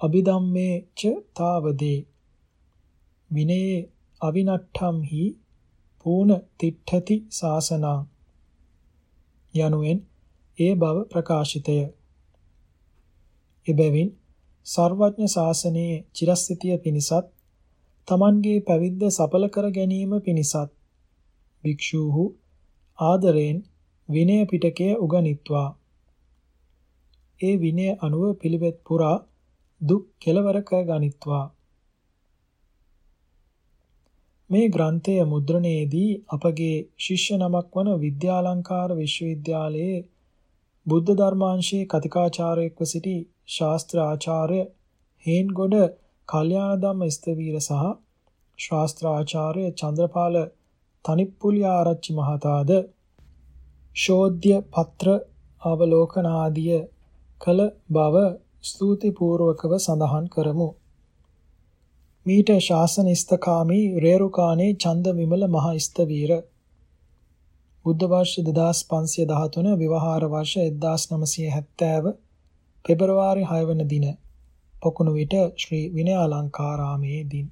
අභිධම්මේ ච තාවදේ විනේ අවිනට්ඨම්හි පූන තිට්ඨති සාසනං. යනුවෙන් ඒ බව ප්‍රකාශිතය. එබැවින් සර්වඥ ශාසනයේ චිරස්ථිතිය පිණිසත් තමන්ගේ පැවිද්ද සඵල කර ගැනීම පිණිසත් භික්ෂූහු ආදරයෙන් විනය පිටකය උගනිත්වා. ඒ විනය අනුව පිළිවෙත් පුරා දුක් කෙලවර කර ගනිත්වා මේ ග්‍රන්ථය මුද්‍රණයේදී අපගේ ශිෂ්‍ය නමක් වන විද්‍යාලංකාර විශ්වවිද්‍යාලයේ බුද්ධ ධර්මාංශයේ කතිකාචාර්යෙක්ව සිටි ශාස්ත්‍ර ආචාර්ය හේන්ගොඩ කල්යාණධම්ම ස්තවීර සහ ශාස්ත්‍ර ආචාර්ය චන්ද්‍රපාල තනිප්පුලිය ආරච්චි මහතාද ශෝධ්‍ය පත්‍ර අවලෝකනාදිය කළ බව ස්තුති පූර්වකව සඳහන් කරමු. මීට ශාසන ස්තකාමී රේරුකානේ චන්ද විමල මහ ස්තවීර බුද්ධ වර්ෂ 2513 විවහාර වර්ෂ 1970 පෙබරවාරි 6 වන දින. පොකුණු විට ශ්‍රී විනයාලංකාරාමේ දින.